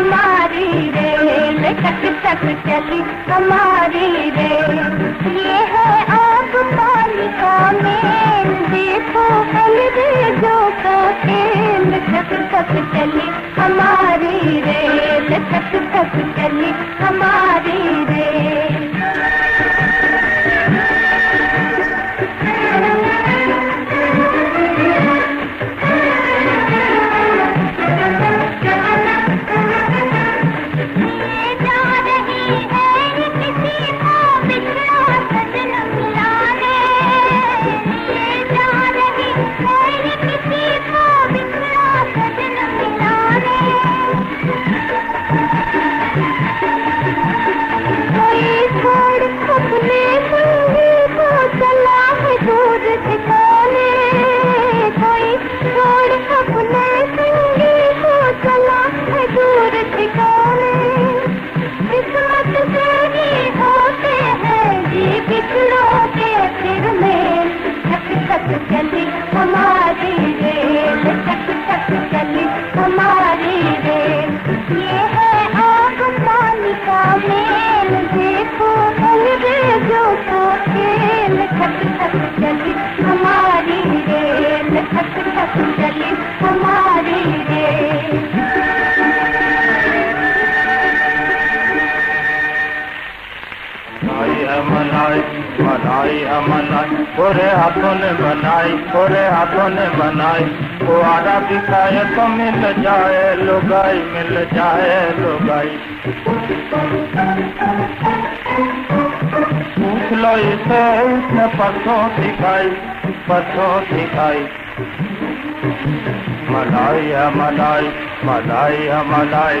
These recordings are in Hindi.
हमारी रेल टक टक चली हमारी रेल। ये है आग पानी में मेल, देखो अंग्रेज़ों का खेल टक टक चली हमारी रेल टक टक चली हमारी मलाई है मलाई मलाई है मलाई पूरे हाथों ने बनाई पूरे हाथों ने बनाई। वो आरा दिखाए तो मिल जाए, लुगाई मिल जाए, लुगाई। पूछ लो इसे इसने परसों दिखाई परसों दिखाई मलाई है मलाई मलाई है मलाई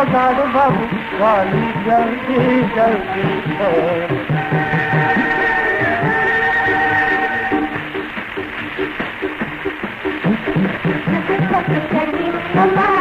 ओ गाड बाबू वाली जल्दी जल्दी चली हमारी